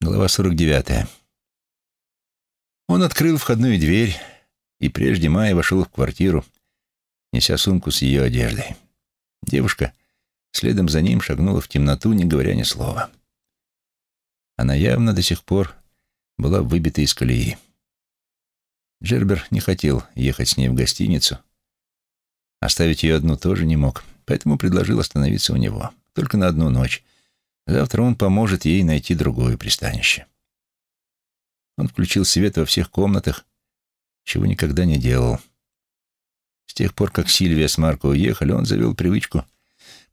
Глава 49. Он открыл входную дверь, и прежде Майя вошел в квартиру, неся сумку с ее одеждой. Девушка следом за ним шагнула в темноту, не говоря ни слова. Она явно до сих пор была выбита из колеи. Джербер не хотел ехать с ней в гостиницу. Оставить ее одну тоже не мог, поэтому предложил остановиться у него. Только на одну ночь — Завтра он поможет ей найти другое пристанище. Он включил свет во всех комнатах, чего никогда не делал. С тех пор, как Сильвия с Марко уехали, он завел привычку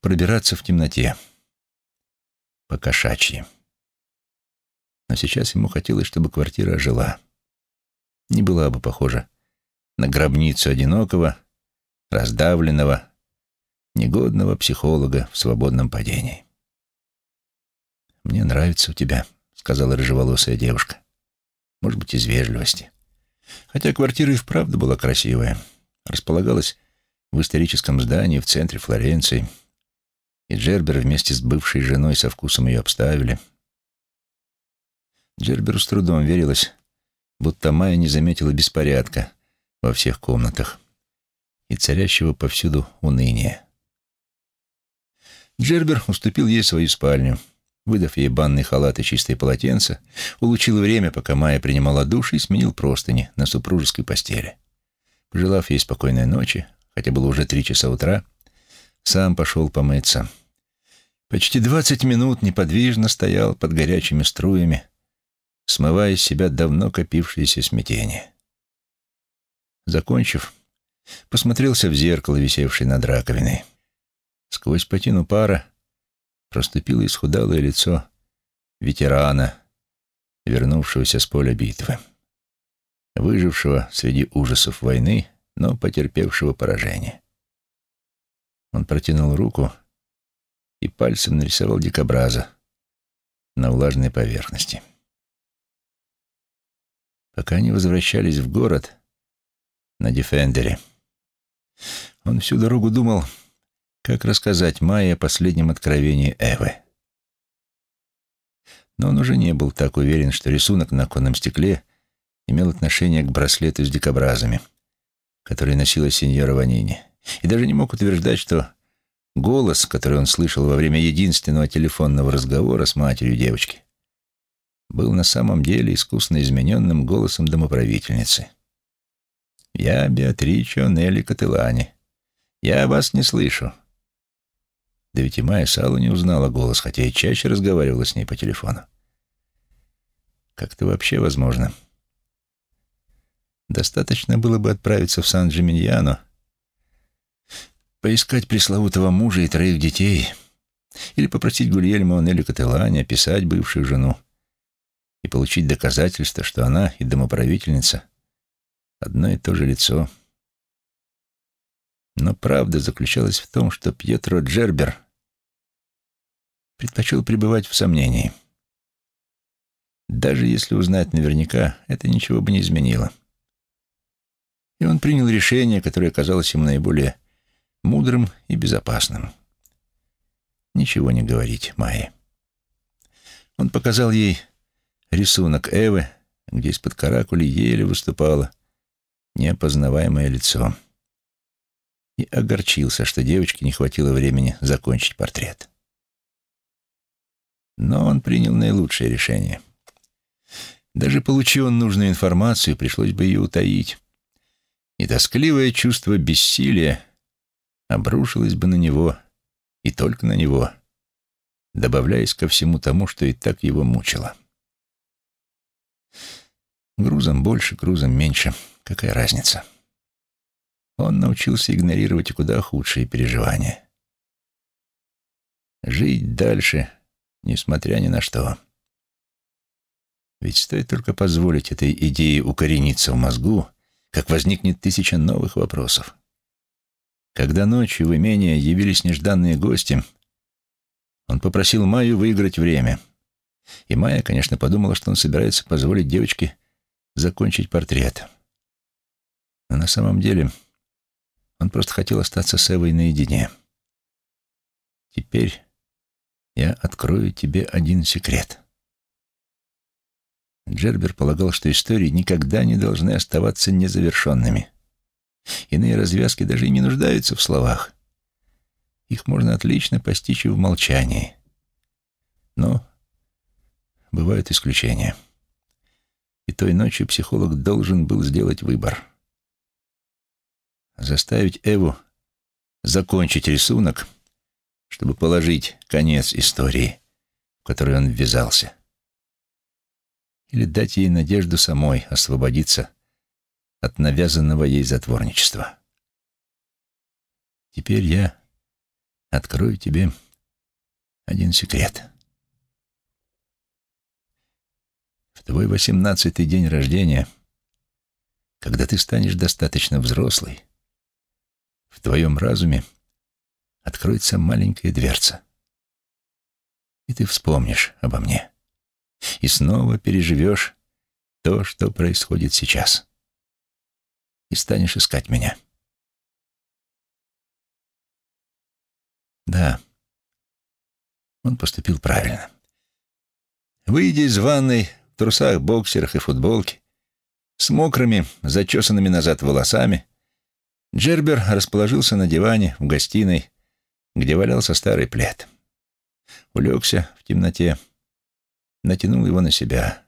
пробираться в темноте. По кошачьи. Но сейчас ему хотелось, чтобы квартира ожила. Не была бы похожа на гробницу одинокого, раздавленного, негодного психолога в свободном падении. «Мне нравится у тебя», — сказала рыжеволосая девушка. «Может быть, из вежливости». Хотя квартира и вправду была красивая. Располагалась в историческом здании в центре Флоренции. И Джербер вместе с бывшей женой со вкусом ее обставили. Джерберу с трудом верилось, будто Майя не заметила беспорядка во всех комнатах и царящего повсюду уныния. Джербер уступил ей свою спальню — Выдав ей банный халат и чистые полотенца, улучил время, пока Майя принимала душ и сменил простыни на супружеской постели. Пожелав ей спокойной ночи, хотя было уже три часа утра, сам пошел помыться. Почти двадцать минут неподвижно стоял под горячими струями, смывая из себя давно копившееся смятение. Закончив, посмотрелся в зеркало, висевшее над раковиной. Сквозь патину пара проступило исхудалое лицо ветерана, вернувшегося с поля битвы, выжившего среди ужасов войны, но потерпевшего поражение. Он протянул руку и пальцем нарисовал дикобраза на влажной поверхности. Пока они возвращались в город на Дефендере, он всю дорогу думал как рассказать Майе о последнем откровении Эвы? Но он уже не был так уверен, что рисунок на оконном стекле имел отношение к браслету с дикобразами, который носила сеньора Ванини, и даже не мог утверждать, что голос, который он слышал во время единственного телефонного разговора с матерью девочки, был на самом деле искусно измененным голосом домоправительницы. «Я Беатричо Нелли Кателани. Я вас не слышу. Да ведь и Майя Салу не узнала голос, хотя и чаще разговаривала с ней по телефону. Как это вообще возможно? Достаточно было бы отправиться в Сан-Джиминьяно, поискать пресловутого мужа и троих детей, или попросить Гульельмо Нелли Кателани описать бывшую жену и получить доказательство, что она и домоправительница — одно и то же лицо. Но правда заключалась в том, что Пьетро Джербер предпочел пребывать в сомнении. Даже если узнать наверняка, это ничего бы не изменило. И он принял решение, которое казалось ему наиболее мудрым и безопасным. Ничего не говорить Майе. Он показал ей рисунок Эвы, где из-под каракули еле выступало неопознаваемое лицо. И огорчился, что девочке не хватило времени закончить портрет. Но он принял наилучшее решение. Даже получив нужную информацию, пришлось бы ее утаить. И тоскливое чувство бессилия обрушилось бы на него, и только на него, добавляясь ко всему тому, что и так его мучило. Грузом больше, грузом меньше. Какая разница? Он научился игнорировать куда худшие переживания. Жить дальше — несмотря ни на что. Ведь стоит только позволить этой идее укорениться в мозгу, как возникнет тысяча новых вопросов. Когда ночью в имение явились нежданные гости, он попросил Майю выиграть время. И Майя, конечно, подумала, что он собирается позволить девочке закончить портрет. Но на самом деле он просто хотел остаться с Эвой наедине. Теперь я открою тебе один секрет. Джербер полагал, что истории никогда не должны оставаться незавершенными. Иные развязки даже и не нуждаются в словах. Их можно отлично постичь и в молчании. Но бывают исключения. И той ночью психолог должен был сделать выбор. Заставить Эву закончить рисунок, чтобы положить конец истории, в которую он ввязался. Или дать ей надежду самой освободиться от навязанного ей затворничества. Теперь я открою тебе один секрет. В твой восемнадцатый день рождения, когда ты станешь достаточно взрослый, в твоем разуме откроется маленькая дверца. И ты вспомнишь обо мне. И снова переживешь то, что происходит сейчас. И станешь искать меня. Да, он поступил правильно. Выйдя из ванной в трусах, боксерах и футболке, с мокрыми, зачесанными назад волосами, Джербер расположился на диване в гостиной, где валялся старый плед. Улегся в темноте, натянул его на себя.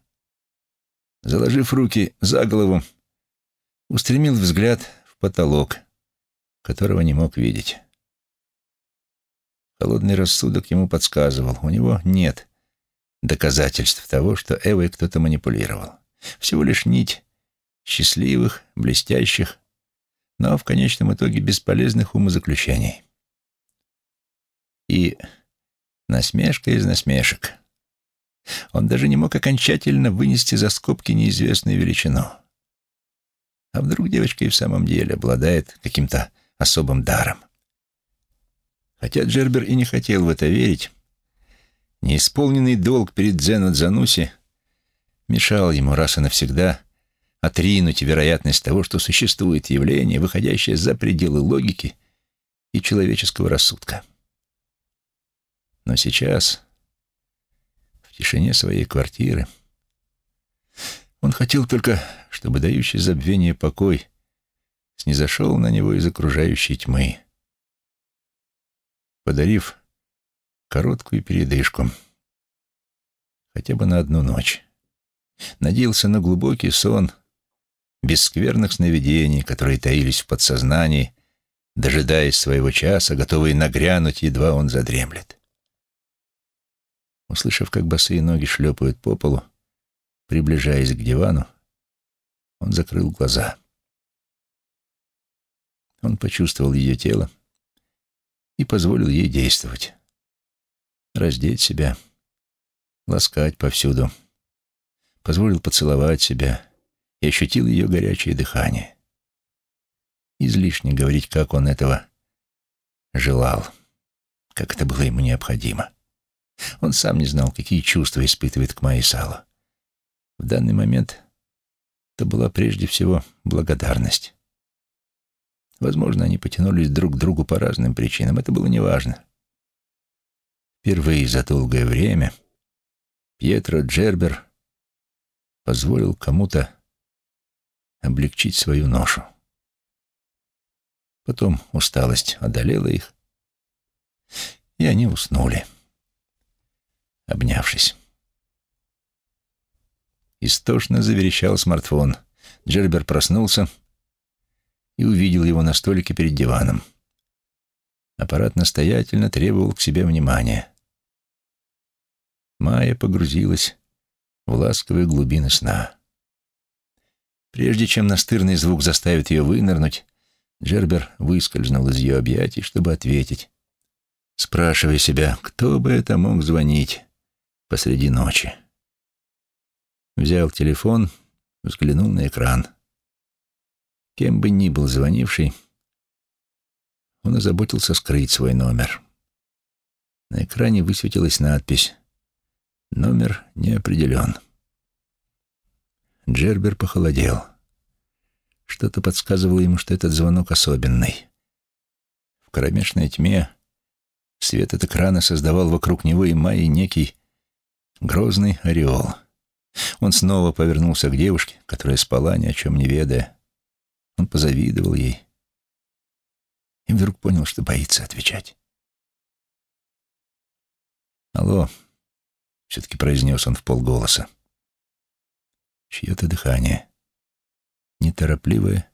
Заложив руки за голову, устремил взгляд в потолок, которого не мог видеть. Холодный рассудок ему подсказывал, у него нет доказательств того, что Эвой кто-то манипулировал. Всего лишь нить счастливых, блестящих, но в конечном итоге бесполезных умозаключений. И насмешка из насмешек. Он даже не мог окончательно вынести за скобки неизвестную величину. А вдруг девочка и в самом деле обладает каким-то особым даром? Хотя Джербер и не хотел в это верить, неисполненный долг перед Дзену Дзануси мешал ему раз и навсегда отринуть вероятность того, что существует явление, выходящее за пределы логики и человеческого рассудка. Но сейчас, в тишине своей квартиры, он хотел только, чтобы дающий забвение покой снизошел на него из окружающей тьмы подарив короткую передышку, хотя бы на одну ночь. Надеялся на глубокий сон, без скверных сновидений, которые таились в подсознании, дожидаясь своего часа, готовые нагрянуть, едва он задремлет. Услышав, как босые ноги шлепают по полу, приближаясь к дивану, он закрыл глаза. Он почувствовал ее тело, и позволил ей действовать. Раздеть себя, ласкать повсюду. Позволил поцеловать себя и ощутил ее горячее дыхание. Излишне говорить, как он этого желал, как это было ему необходимо. Он сам не знал, какие чувства испытывает к Майе Салу. В данный момент это была прежде всего благодарность. Возможно, они потянулись друг к другу по разным причинам. Это было неважно. Впервые за долгое время Пьетро Джербер позволил кому-то облегчить свою ношу. Потом усталость одолела их, и они уснули, обнявшись. Истошно заверещал смартфон. Джербер проснулся и увидел его на столике перед диваном. Аппарат настоятельно требовал к себе внимания. Майя погрузилась в ласковые глубины сна. Прежде чем настырный звук заставит ее вынырнуть, Джербер выскользнул из ее объятий, чтобы ответить, спрашивая себя, кто бы это мог звонить посреди ночи. Взял телефон, взглянул на экран. Кем бы ни был звонивший, он озаботился скрыть свой номер. На экране высветилась надпись «Номер не определен». Джербер похолодел. Что-то подсказывало ему, что этот звонок особенный. В кромешной тьме свет от экрана создавал вокруг него и Майи некий грозный ореол. Он снова повернулся к девушке, которая спала, ни о чем не ведая. Он позавидовал ей и вдруг понял, что боится отвечать. «Алло», — все-таки произнес он в полголоса. Чье-то дыхание. Неторопливое,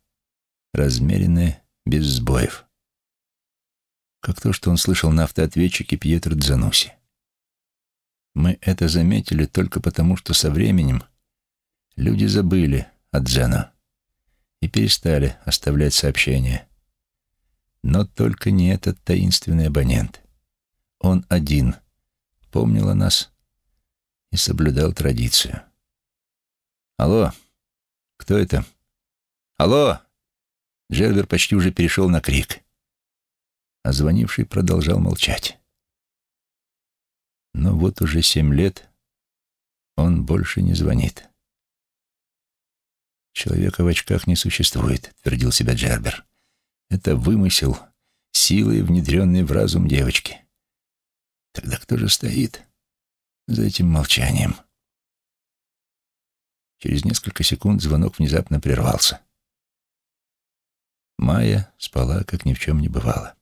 размеренное, без сбоев. Как то, что он слышал на автоответчике Пьетро Дзануси. Мы это заметили только потому, что со временем люди забыли о Дзена и перестали оставлять сообщения. Но только не этот таинственный абонент. Он один помнил о нас и соблюдал традицию. «Алло, кто это?» «Алло!» Джервер почти уже перешел на крик, а звонивший продолжал молчать. Но вот уже семь лет он больше не звонит. «Человека в очках не существует», — твердил себя Джербер. «Это вымысел, силой, внедренной в разум девочки. Тогда кто же стоит за этим молчанием?» Через несколько секунд звонок внезапно прервался. Майя спала, как ни в чем не бывало.